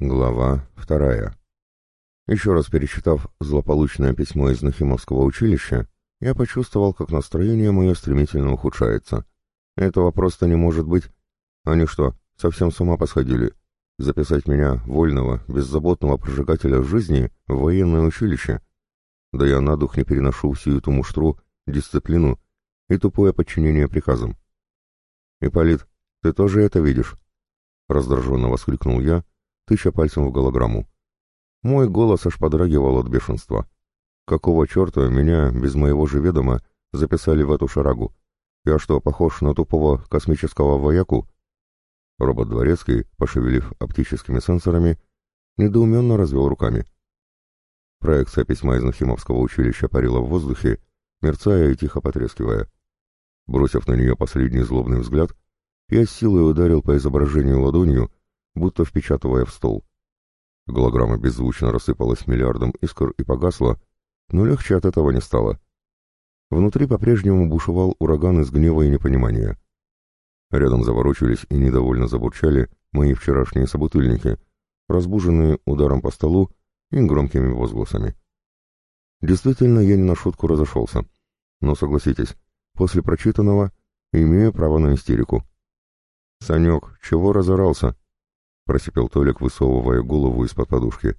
Глава вторая. Еще раз перечитав злополучное письмо из Нахимовского училища, я почувствовал, как настроение мое стремительно ухудшается. Этого просто не может быть. Они что, совсем с ума посходили? Записать меня, вольного, беззаботного прожигателя жизни, в военное училище? Да я на дух не переношу всю эту муштру, дисциплину и тупое подчинение приказам. «Ипполит, ты тоже это видишь?» Раздраженно воскликнул я, тыча пальцем в голограмму. Мой голос аж подрагивал от бешенства. Какого черта меня, без моего же ведома, записали в эту шарагу? Я что, похож на тупого космического вояку? Робот Дворецкий, пошевелив оптическими сенсорами, недоуменно развел руками. Проекция письма из Нахимовского училища парила в воздухе, мерцая и тихо потрескивая. Бросив на нее последний злобный взгляд, я с силой ударил по изображению ладонью, будто впечатывая в стол. Голограмма беззвучно рассыпалась миллиардом искр и погасла, но легче от этого не стало. Внутри по-прежнему бушевал ураган из гнева и непонимания. Рядом заворочились и недовольно забурчали мои вчерашние собутыльники, разбуженные ударом по столу и громкими возгласами. Действительно, я не на шутку разошелся. Но согласитесь, после прочитанного имею право на истерику. «Санек, чего разорался?» просипел Толик, высовывая голову из-под подушки.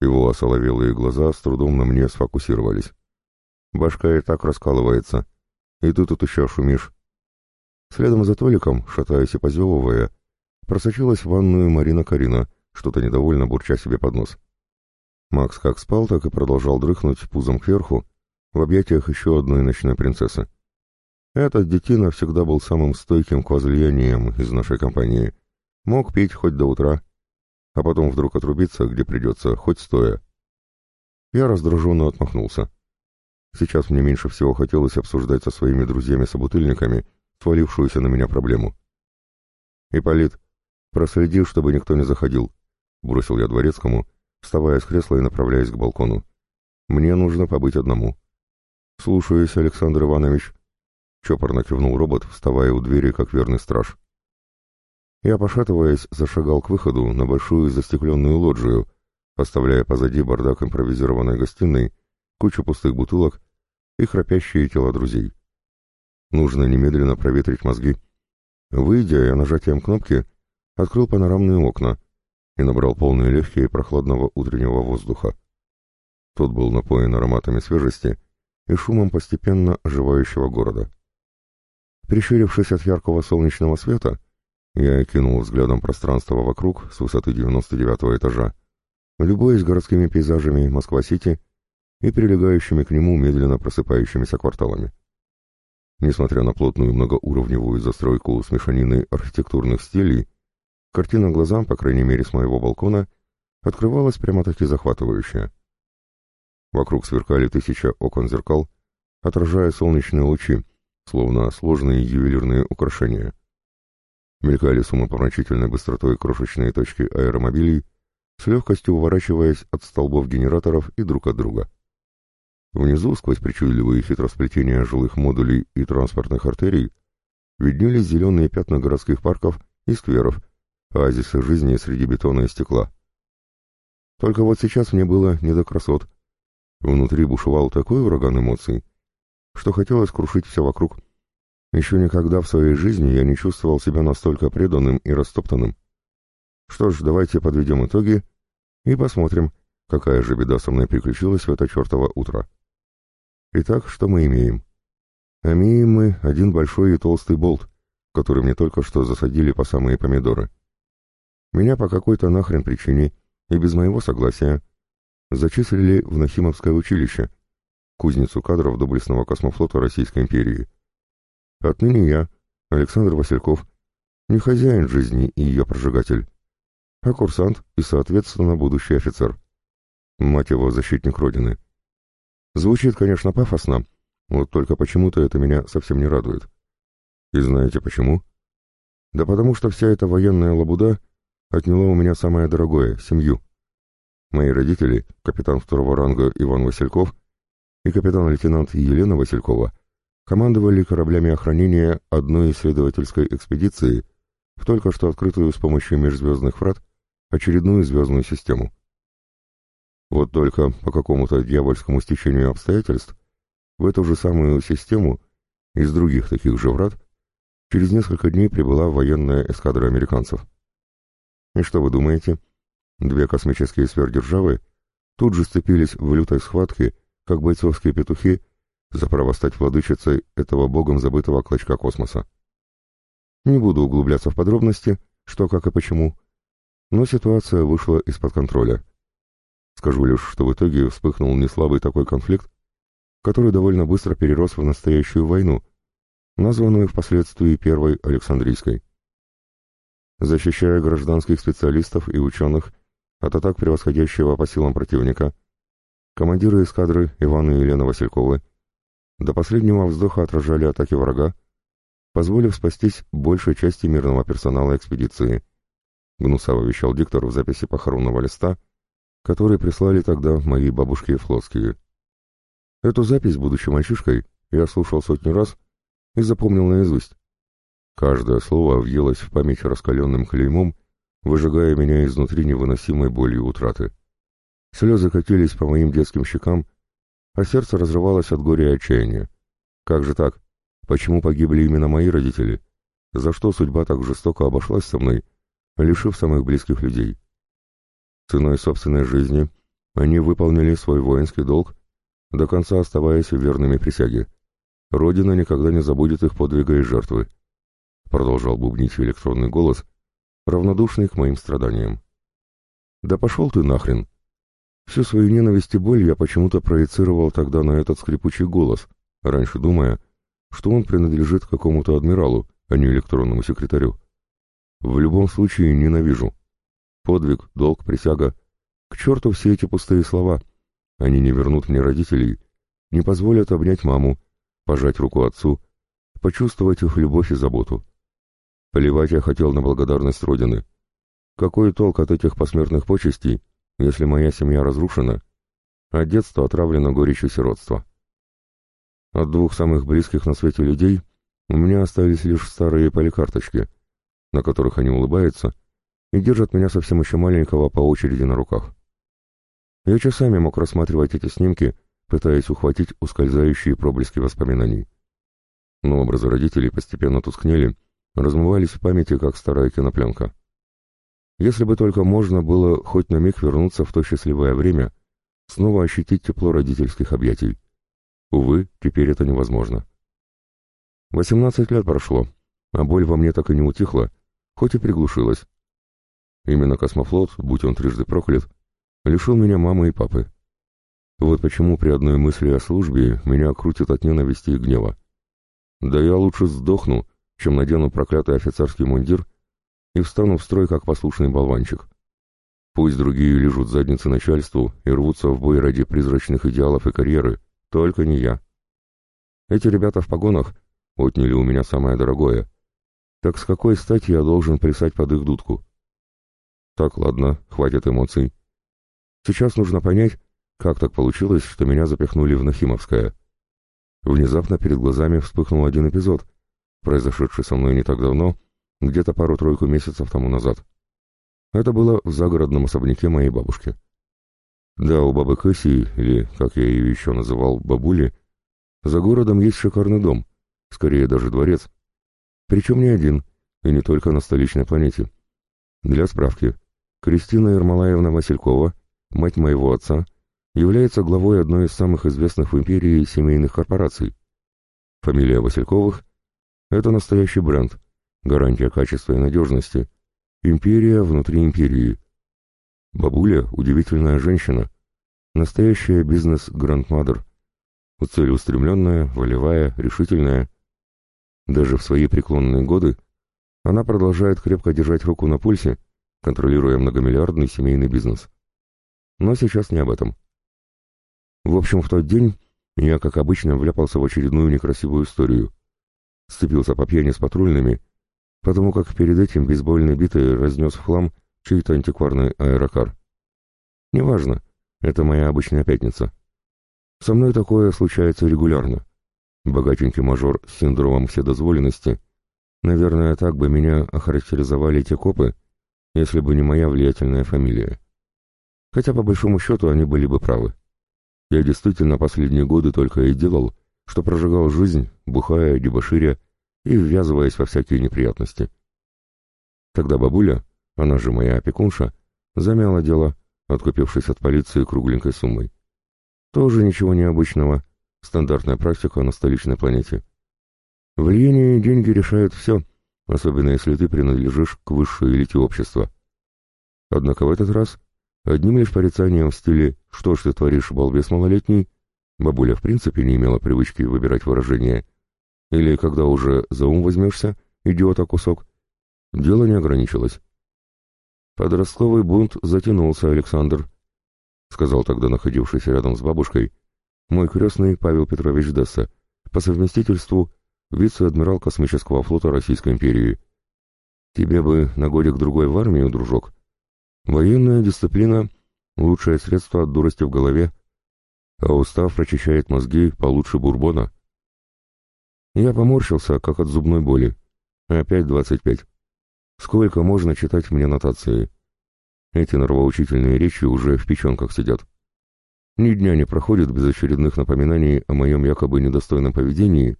Его осоловелые глаза с трудом на мне сфокусировались. Башка и так раскалывается. И ты тут еще шумишь. Следом за Толиком, шатаясь и позевывая, просочилась в ванную Марина Карина, что-то недовольно бурча себе под нос. Макс как спал, так и продолжал дрыхнуть пузом кверху в объятиях еще одной ночной принцессы. Этот детина всегда был самым стойким к возлияниям из нашей компании — Мог пить хоть до утра, а потом вдруг отрубиться, где придется, хоть стоя. Я раздраженно отмахнулся. Сейчас мне меньше всего хотелось обсуждать со своими друзьями-собутыльниками свалившуюся на меня проблему. «Ипполит, проследи, чтобы никто не заходил», — бросил я дворецкому, вставая с кресла и направляясь к балкону. «Мне нужно побыть одному». «Слушаюсь, Александр Иванович», — чопорно кивнул робот, вставая у двери, как верный страж. Я, пошатываясь, зашагал к выходу на большую застекленную лоджию, оставляя позади бардак импровизированной гостиной, кучу пустых бутылок и храпящие тела друзей. Нужно немедленно проветрить мозги. Выйдя, я нажатием кнопки открыл панорамные окна и набрал полные легкие прохладного утреннего воздуха. Тот был напоен ароматами свежести и шумом постепенно оживающего города. Прищурившись от яркого солнечного света, я окинул взглядом пространство вокруг с высоты 99-го этажа, любуясь городскими пейзажами Москва-Сити и прилегающими к нему медленно просыпающимися кварталами. Несмотря на плотную многоуровневую застройку с мешаниной архитектурных стилей, картина глазам, по крайней мере с моего балкона, открывалась прямо-таки захватывающая. Вокруг сверкали тысяча окон-зеркал, отражая солнечные лучи, словно сложные ювелирные украшения — мелькали с умопомрачительной быстротой крошечные точки аэромобилей, с легкостью уворачиваясь от столбов генераторов и друг от друга. Внизу, сквозь причудливые хитросплетения жилых модулей и транспортных артерий, виднелись зеленые пятна городских парков и скверов, оазисы жизни среди бетона и стекла. Только вот сейчас мне было не до красот. Внутри бушевал такой ураган эмоций, что хотелось крушить все вокруг — еще никогда в своей жизни я не чувствовал себя настолько преданным и растоптанным. Что ж, давайте подведем итоги и посмотрим, какая же беда со мной приключилась в это чертово утро. Итак, что мы имеем? Имеем мы один большой и толстый болт, который мне только что засадили по самые помидоры. Меня по какой-то нахрен причине и без моего согласия зачислили в Нахимовское училище, кузницу кадров доблестного космофлота Российской империи. Отныне я, Александр Васильков, не хозяин жизни и ее прожигатель, а курсант и, соответственно, будущий офицер. Мать его, защитник Родины. Звучит, конечно, пафосно, вот только почему-то это меня совсем не радует. И знаете почему? Да потому что вся эта военная лабуда отняла у меня самое дорогое — семью. Мои родители, капитан второго ранга Иван Васильков и капитан-лейтенант Елена Василькова — командовали кораблями охранения одной исследовательской экспедиции в только что открытую с помощью межзвездных врат очередную звездную систему. Вот только по какому-то дьявольскому стечению обстоятельств в эту же самую систему из других таких же врат через несколько дней прибыла военная эскадра американцев. И что вы думаете? Две космические сверхдержавы тут же сцепились в лютой схватке, как бойцовские петухи за право стать владычицей этого богом забытого клочка космоса. Не буду углубляться в подробности, что, как и почему, но ситуация вышла из-под контроля. Скажу лишь, что в итоге вспыхнул неслабый такой конфликт, который довольно быстро перерос в настоящую войну, названную впоследствии Первой Александрийской. Защищая гражданских специалистов и ученых от атак превосходящего по силам противника, командиры эскадры Ивана и Елена Васильковы до последнего вздоха отражали атаки врага, позволив спастись большей части мирного персонала экспедиции. Гнусаво вещал диктор в записи похоронного листа, который прислали тогда мои бабушки флотские. Эту запись, будучи мальчишкой, я слушал сотни раз и запомнил наизусть. Каждое слово въелось в память раскаленным клеймом, выжигая меня изнутри невыносимой болью утраты. Слезы катились по моим детским щекам, а сердце разрывалось от горя и отчаяния. Как же так? Почему погибли именно мои родители? За что судьба так жестоко обошлась со мной, лишив самых близких людей? Ценой собственной жизни они выполнили свой воинский долг, до конца оставаясь верными присяге. Родина никогда не забудет их подвига и жертвы. Продолжал бубнить электронный голос, равнодушный к моим страданиям. «Да пошел ты нахрен!» Всю свою ненависть и боль я почему-то проецировал тогда на этот скрипучий голос, раньше думая, что он принадлежит какому-то адмиралу, а не электронному секретарю. В любом случае ненавижу. Подвиг, долг, присяга. К черту все эти пустые слова. Они не вернут мне родителей, не позволят обнять маму, пожать руку отцу, почувствовать их любовь и заботу. Поливать я хотел на благодарность Родины. Какой толк от этих посмертных почестей, если моя семья разрушена, а детство отравлено горечью сиротства. От двух самых близких на свете людей у меня остались лишь старые поликарточки, на которых они улыбаются и держат меня совсем еще маленького по очереди на руках. Я часами мог рассматривать эти снимки, пытаясь ухватить ускользающие проблески воспоминаний. Но образы родителей постепенно тускнели, размывались в памяти, как старая кинопленка. Если бы только можно было хоть на миг вернуться в то счастливое время, снова ощутить тепло родительских объятий. Увы, теперь это невозможно. Восемнадцать лет прошло, а боль во мне так и не утихла, хоть и приглушилась. Именно космофлот, будь он трижды проклят, лишил меня мамы и папы. Вот почему при одной мысли о службе меня крутит от ненависти и гнева. Да я лучше сдохну, чем надену проклятый офицерский мундир — и встану в строй, как послушный болванчик. Пусть другие лежат задницы начальству и рвутся в бой ради призрачных идеалов и карьеры, только не я. Эти ребята в погонах отняли у меня самое дорогое. Так с какой стати я должен плясать под их дудку? Так, ладно, хватит эмоций. Сейчас нужно понять, как так получилось, что меня запихнули в Нахимовское. Внезапно перед глазами вспыхнул один эпизод, произошедший со мной не так давно, — где-то пару-тройку месяцев тому назад. Это было в загородном особняке моей бабушки. Да, у бабы Кэсси, или, как я ее еще называл, бабули, за городом есть шикарный дом, скорее даже дворец. Причем не один, и не только на столичной планете. Для справки, Кристина Ермолаевна Василькова, мать моего отца, является главой одной из самых известных в империи семейных корпораций. Фамилия Васильковых – это настоящий бренд – гарантия качества и надежности, империя внутри империи. Бабуля – удивительная женщина, настоящая бизнес-грандмадр, целеустремленная, волевая, решительная. Даже в свои преклонные годы она продолжает крепко держать руку на пульсе, контролируя многомиллиардный семейный бизнес. Но сейчас не об этом. В общем, в тот день я, как обычно, вляпался в очередную некрасивую историю. Сцепился по пьяни с патрульными потому как перед этим бейсбольный битый разнес в хлам чей-то антикварный аэрокар. Неважно, это моя обычная пятница. Со мной такое случается регулярно. Богатенький мажор с синдромом вседозволенности. Наверное, так бы меня охарактеризовали те копы, если бы не моя влиятельная фамилия. Хотя, по большому счету, они были бы правы. Я действительно последние годы только и делал, что прожигал жизнь, бухая, дебоширя и ввязываясь во всякие неприятности. Тогда бабуля, она же моя опекунша, замяла дело, откупившись от полиции кругленькой суммой. Тоже ничего необычного, стандартная практика на столичной планете. В Льене деньги решают все, особенно если ты принадлежишь к высшей элите общества. Однако в этот раз одним лишь порицанием в стиле «что ж ты творишь, балбес малолетний» бабуля в принципе не имела привычки выбирать выражение – или когда уже за ум возьмешься, идиота кусок. Дело не ограничилось. Подростковый бунт затянулся, Александр, — сказал тогда находившийся рядом с бабушкой, мой крестный Павел Петрович Десса, по совместительству вице-адмирал космического флота Российской империи. Тебе бы на годик-другой в армию, дружок. Военная дисциплина — лучшее средство от дурости в голове, а устав прочищает мозги получше бурбона — я поморщился, как от зубной боли. Опять двадцать пять. Сколько можно читать мне нотации? Эти норовоучительные речи уже в печенках сидят. Ни дня не проходит без очередных напоминаний о моем якобы недостойном поведении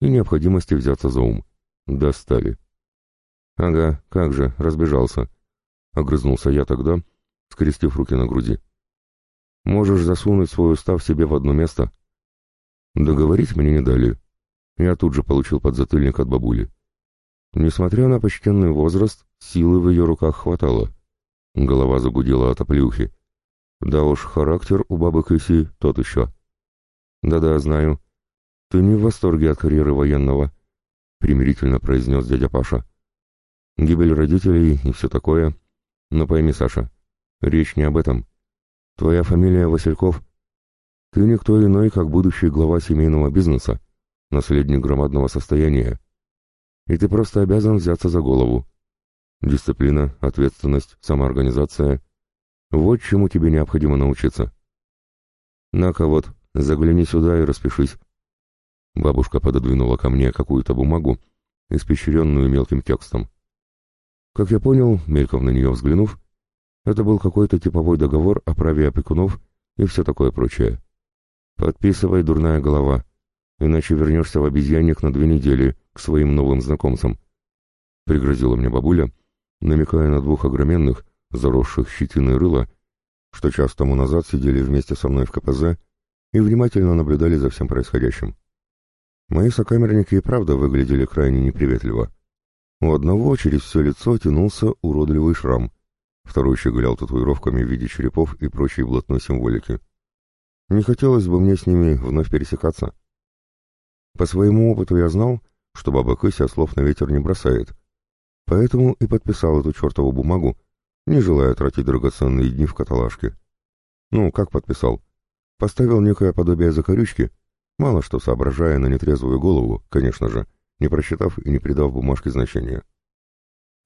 и необходимости взяться за ум. Достали. Ага, как же, разбежался. Огрызнулся я тогда, скрестив руки на груди. Можешь засунуть свой устав себе в одно место. Договорить мне не дали, я тут же получил подзатыльник от бабули. Несмотря на почтенный возраст, силы в ее руках хватало. Голова загудела от оплюхи. Да уж, характер у бабы Кыси тот еще. Да-да, знаю. Ты не в восторге от карьеры военного, — примирительно произнес дядя Паша. Гибель родителей и все такое. Но пойми, Саша, речь не об этом. Твоя фамилия Васильков. Ты никто иной, как будущий глава семейного бизнеса наследник громадного состояния, и ты просто обязан взяться за голову. Дисциплина, ответственность, самоорганизация — вот чему тебе необходимо научиться. На-ка вот, загляни сюда и распишись. Бабушка пододвинула ко мне какую-то бумагу, испещренную мелким текстом. Как я понял, мельком на нее взглянув, это был какой-то типовой договор о праве опекунов и все такое прочее. «Подписывай, дурная голова», иначе вернешься в обезьянник на две недели к своим новым знакомцам. Пригрозила мне бабуля, намекая на двух огроменных, заросших щетиной рыла, что час тому назад сидели вместе со мной в КПЗ и внимательно наблюдали за всем происходящим. Мои сокамерники и правда выглядели крайне неприветливо. У одного через все лицо тянулся уродливый шрам, второй щеголял татуировками в виде черепов и прочей блатной символики. Не хотелось бы мне с ними вновь пересекаться. По своему опыту я знал, что баба Кыся слов на ветер не бросает. Поэтому и подписал эту чертову бумагу, не желая тратить драгоценные дни в каталажке. Ну, как подписал? Поставил некое подобие закорючки, мало что соображая на нетрезвую голову, конечно же, не просчитав и не придав бумажке значения.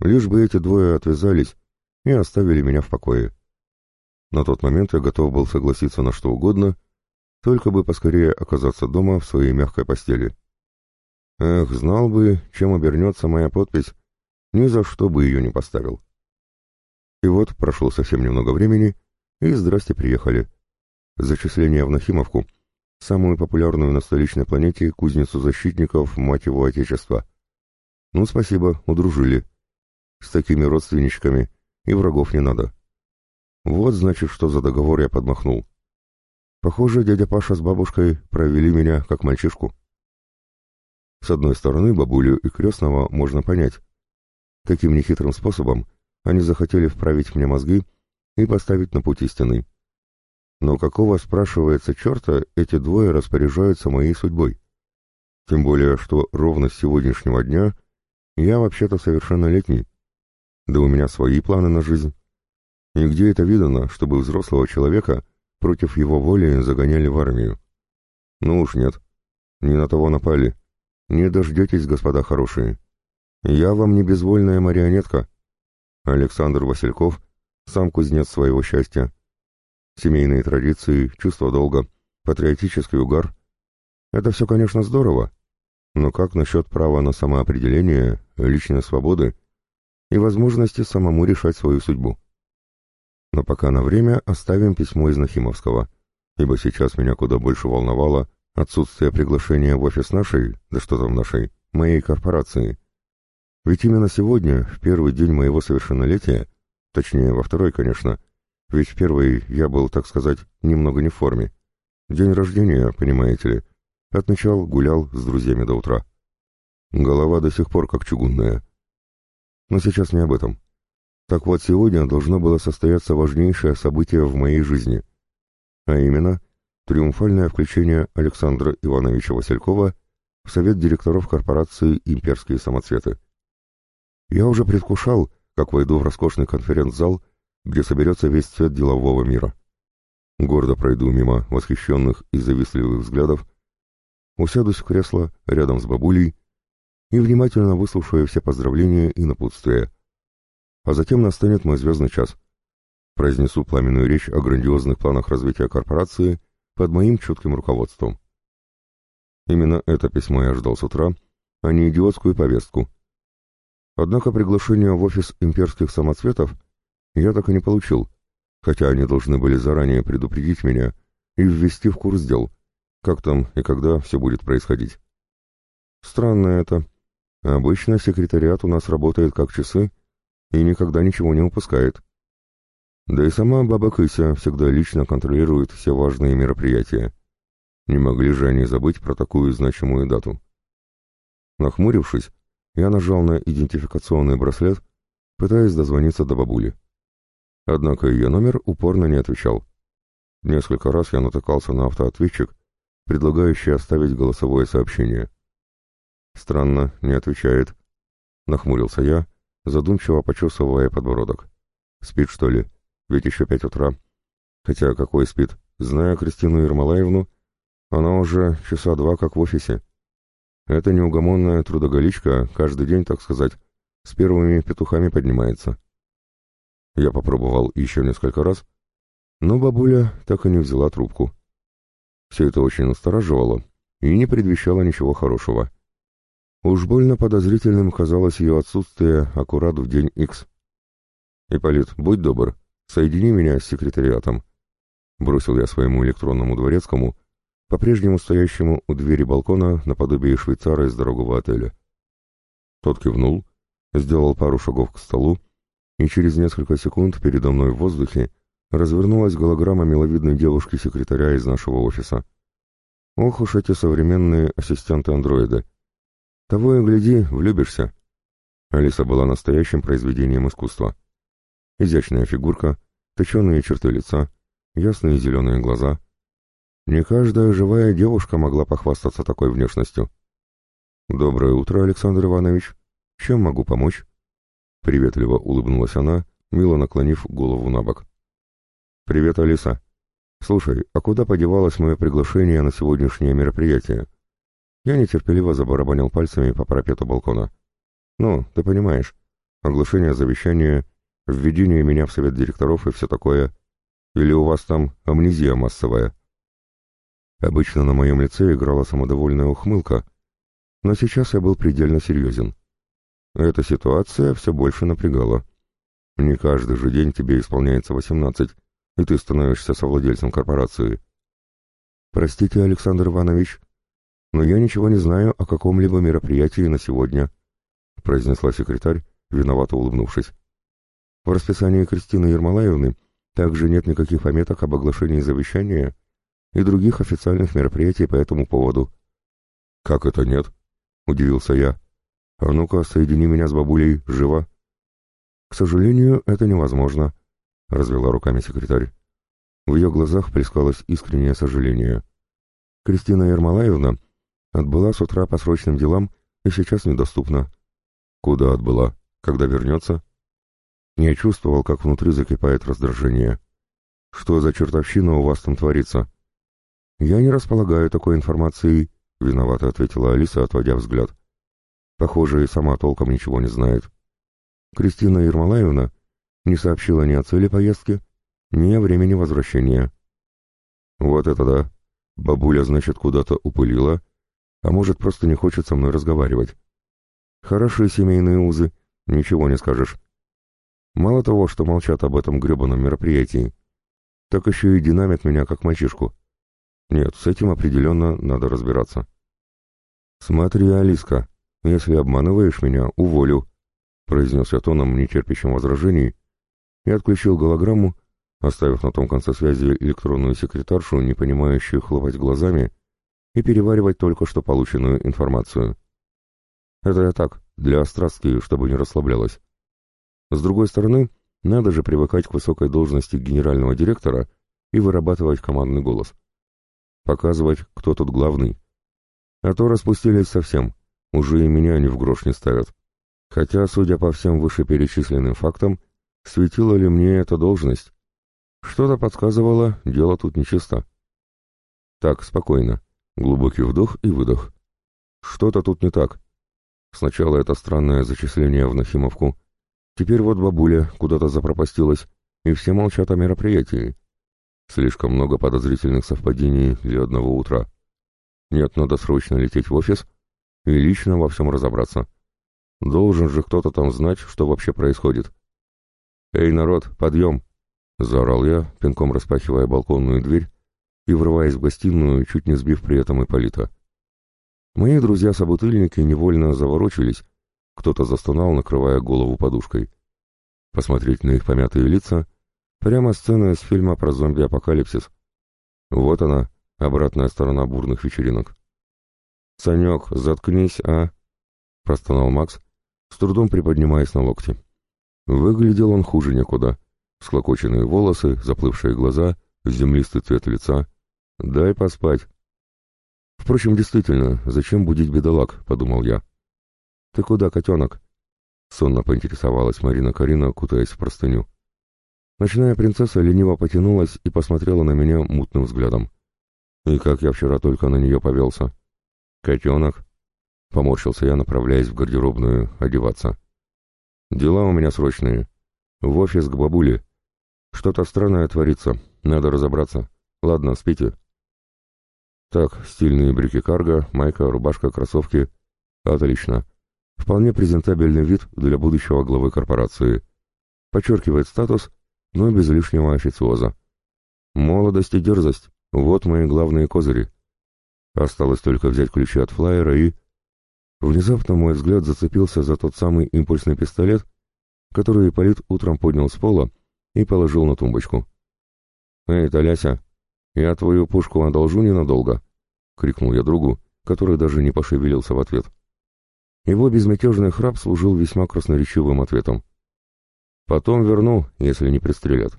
Лишь бы эти двое отвязались и оставили меня в покое. На тот момент я готов был согласиться на что угодно, только бы поскорее оказаться дома в своей мягкой постели. Эх, знал бы, чем обернется моя подпись, ни за что бы ее не поставил. И вот прошло совсем немного времени, и здрасте приехали. Зачисление в Нахимовку, самую популярную на столичной планете кузницу защитников, мать его отечества. Ну, спасибо, удружили. С такими родственничками и врагов не надо. Вот, значит, что за договор я подмахнул. Похоже, дядя Паша с бабушкой провели меня как мальчишку. С одной стороны, бабулю и крестного можно понять. Таким нехитрым способом они захотели вправить мне мозги и поставить на путь истины. Но какого, спрашивается черта, эти двое распоряжаются моей судьбой? Тем более, что ровно с сегодняшнего дня я вообще-то совершеннолетний. Да у меня свои планы на жизнь. И где это видано, чтобы взрослого человека — против его воли загоняли в армию. Ну уж нет, не на того напали. Не дождетесь, господа хорошие. Я вам не безвольная марионетка. Александр Васильков, сам кузнец своего счастья. Семейные традиции, чувство долга, патриотический угар. Это все, конечно, здорово, но как насчет права на самоопределение, личной свободы и возможности самому решать свою судьбу? Но пока на время оставим письмо из Нахимовского, ибо сейчас меня куда больше волновало отсутствие приглашения в офис нашей, да что там нашей, моей корпорации. Ведь именно сегодня, в первый день моего совершеннолетия, точнее, во второй, конечно, ведь в первый я был, так сказать, немного не в форме. День рождения, понимаете ли. Отмечал, гулял с друзьями до утра. Голова до сих пор как чугунная. Но сейчас не об этом. Так вот, сегодня должно было состояться важнейшее событие в моей жизни, а именно триумфальное включение Александра Ивановича Василькова в совет директоров корпорации «Имперские самоцветы». Я уже предвкушал, как войду в роскошный конференц-зал, где соберется весь цвет делового мира. Гордо пройду мимо восхищенных и завистливых взглядов, усядусь в кресло рядом с бабулей и внимательно выслушаю все поздравления и напутствия, а затем настанет мой звездный час. Произнесу пламенную речь о грандиозных планах развития корпорации под моим чутким руководством. Именно это письмо я ждал с утра, а не идиотскую повестку. Однако приглашение в офис имперских самоцветов я так и не получил, хотя они должны были заранее предупредить меня и ввести в курс дел, как там и когда все будет происходить. Странно это. Обычно секретариат у нас работает как часы, и никогда ничего не упускает. Да и сама баба Кыся всегда лично контролирует все важные мероприятия. Не могли же они забыть про такую значимую дату. Нахмурившись, я нажал на идентификационный браслет, пытаясь дозвониться до бабули. Однако ее номер упорно не отвечал. Несколько раз я натыкался на автоответчик, предлагающий оставить голосовое сообщение. «Странно, не отвечает», — нахмурился я, задумчиво почесывая подбородок. «Спит, что ли? Ведь еще пять утра. Хотя какой спит? Знаю, Кристину Ермолаевну, она уже часа два как в офисе. Эта неугомонная трудоголичка а каждый день, так сказать, с первыми петухами поднимается». Я попробовал еще несколько раз, но бабуля так и не взяла трубку. Все это очень настораживало и не предвещало ничего хорошего. Уж больно подозрительным казалось ее отсутствие аккурат в день Икс. «Ипполит, будь добр, соедини меня с секретариатом», — бросил я своему электронному дворецкому, по-прежнему стоящему у двери балкона наподобие швейцара из дорогого отеля. Тот кивнул, сделал пару шагов к столу, и через несколько секунд передо мной в воздухе развернулась голограмма миловидной девушки-секретаря из нашего офиса. Ох уж эти современные ассистенты-андроиды! Того и гляди, влюбишься. Алиса была настоящим произведением искусства. Изящная фигурка, точеные черты лица, ясные зеленые глаза. Не каждая живая девушка могла похвастаться такой внешностью. «Доброе утро, Александр Иванович. Чем могу помочь?» Приветливо улыбнулась она, мило наклонив голову на бок. «Привет, Алиса. Слушай, а куда подевалось мое приглашение на сегодняшнее мероприятие?» Я нетерпеливо забарабанил пальцами по парапету балкона. «Ну, ты понимаешь, оглашение завещания, введение меня в совет директоров и все такое. Или у вас там амнезия массовая?» Обычно на моем лице играла самодовольная ухмылка, но сейчас я был предельно серьезен. Эта ситуация все больше напрягала. Не каждый же день тебе исполняется восемнадцать, и ты становишься совладельцем корпорации. «Простите, Александр Иванович, но я ничего не знаю о каком-либо мероприятии на сегодня», — произнесла секретарь, виновато улыбнувшись. «В расписании Кристины Ермолаевны также нет никаких пометок об оглашении завещания и других официальных мероприятий по этому поводу». «Как это нет?» — удивился я. «А ну-ка, соедини меня с бабулей, живо!» «К сожалению, это невозможно», — развела руками секретарь. В ее глазах плескалось искреннее сожаление. Кристина Ермолаевна Отбыла с утра по срочным делам и сейчас недоступна. Куда отбыла? Когда вернется? Я чувствовал, как внутри закипает раздражение. Что за чертовщина у вас там творится? Я не располагаю такой информацией, виновато ответила Алиса, отводя взгляд. Похоже, и сама толком ничего не знает. Кристина Ермолаевна не сообщила ни о цели поездки, ни о времени возвращения. Вот это да. Бабуля, значит, куда-то упылила а может, просто не хочет со мной разговаривать. Хорошие семейные узы, ничего не скажешь. Мало того, что молчат об этом гребаном мероприятии, так еще и динамит меня, как мальчишку. Нет, с этим определенно надо разбираться. «Смотри, Алиска, если обманываешь меня, уволю», — произнес я тоном, не терпящим возражений, и отключил голограмму, оставив на том конце связи электронную секретаршу, не понимающую хлопать глазами, — и переваривать только что полученную информацию. Это я так, для Острастки, чтобы не расслаблялась. С другой стороны, надо же привыкать к высокой должности генерального директора и вырабатывать командный голос. Показывать, кто тут главный. А то распустились совсем, уже и меня они в грош не ставят. Хотя, судя по всем вышеперечисленным фактам, светила ли мне эта должность? Что-то подсказывало, дело тут нечисто. Так, спокойно. Глубокий вдох и выдох. Что-то тут не так. Сначала это странное зачисление в Нахимовку. Теперь вот бабуля куда-то запропастилась, и все молчат о мероприятии. Слишком много подозрительных совпадений для одного утра. Нет, надо срочно лететь в офис и лично во всем разобраться. Должен же кто-то там знать, что вообще происходит. «Эй, народ, подъем!» — заорал я, пинком распахивая балконную дверь и врываясь в гостиную, чуть не сбив при этом Ипполита. Мои друзья-собутыльники невольно заворочились, кто-то застонал, накрывая голову подушкой. Посмотреть на их помятые лица — прямо сцена из фильма про зомби-апокалипсис. Вот она, обратная сторона бурных вечеринок. «Санек, заткнись, а!» — простонал Макс, с трудом приподнимаясь на локти. Выглядел он хуже некуда. Склокоченные волосы, заплывшие глаза, землистый цвет лица. Дай поспать. Впрочем, действительно, зачем будить бедолаг, подумал я. Ты куда, котенок? Сонно поинтересовалась Марина Карина, кутаясь в простыню. Ночная принцесса лениво потянулась и посмотрела на меня мутным взглядом. И как я вчера только на нее повелся. «Котенок!» — поморщился я, направляясь в гардеробную одеваться. «Дела у меня срочные. В офис к бабуле. Что-то странное творится. Надо разобраться. Ладно, спите». Так, стильные брюки карго, майка, рубашка, кроссовки. Отлично. Вполне презентабельный вид для будущего главы корпорации. Подчеркивает статус, но без лишнего официоза. Молодость и дерзость — вот мои главные козыри. Осталось только взять ключи от флайера и... Внезапно мой взгляд зацепился за тот самый импульсный пистолет, который Ипполит утром поднял с пола и положил на тумбочку. «Эй, Толяся, я твою пушку одолжу ненадолго?» — крикнул я другу, который даже не пошевелился в ответ. Его безмятежный храп служил весьма красноречивым ответом. «Потом верну, если не пристрелят».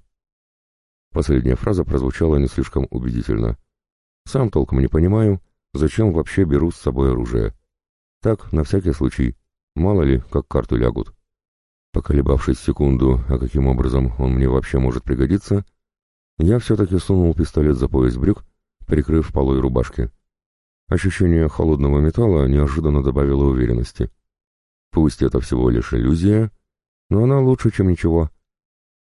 Последняя фраза прозвучала не слишком убедительно. «Сам толком не понимаю, зачем вообще беру с собой оружие. Так, на всякий случай, мало ли, как карту лягут». Поколебавшись секунду, а каким образом он мне вообще может пригодиться, я все-таки сунул пистолет за пояс брюк, прикрыв полой рубашки. Ощущение холодного металла неожиданно добавило уверенности. Пусть это всего лишь иллюзия, но она лучше, чем ничего.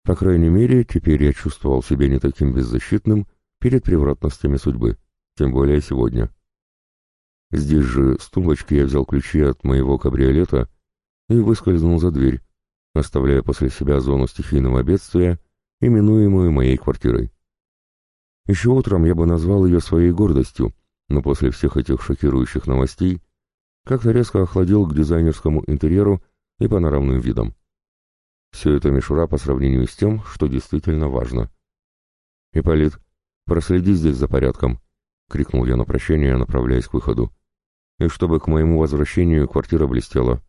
По крайней мере, теперь я чувствовал себя не таким беззащитным перед превратностями судьбы, тем более сегодня. Здесь же с тумбочки я взял ключи от моего кабриолета и выскользнул за дверь, оставляя после себя зону стихийного бедствия, именуемую моей квартирой. Еще утром я бы назвал ее своей гордостью, но после всех этих шокирующих новостей как-то резко охладел к дизайнерскому интерьеру и панорамным видам. Все это мишура по сравнению с тем, что действительно важно. «Ипполит, проследи здесь за порядком», — крикнул я на прощание, направляясь к выходу. «И чтобы к моему возвращению квартира блестела».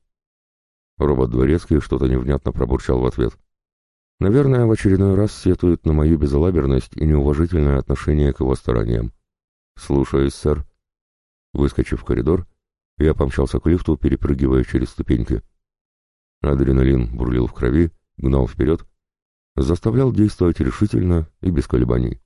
Робот Дворецкий что-то невнятно пробурчал в ответ. Наверное, в очередной раз сетует на мою безалаберность и неуважительное отношение к его стараниям. «Слушаюсь, сэр». Выскочив в коридор, я помчался к лифту, перепрыгивая через ступеньки. Адреналин бурлил в крови, гнал вперед, заставлял действовать решительно и без колебаний.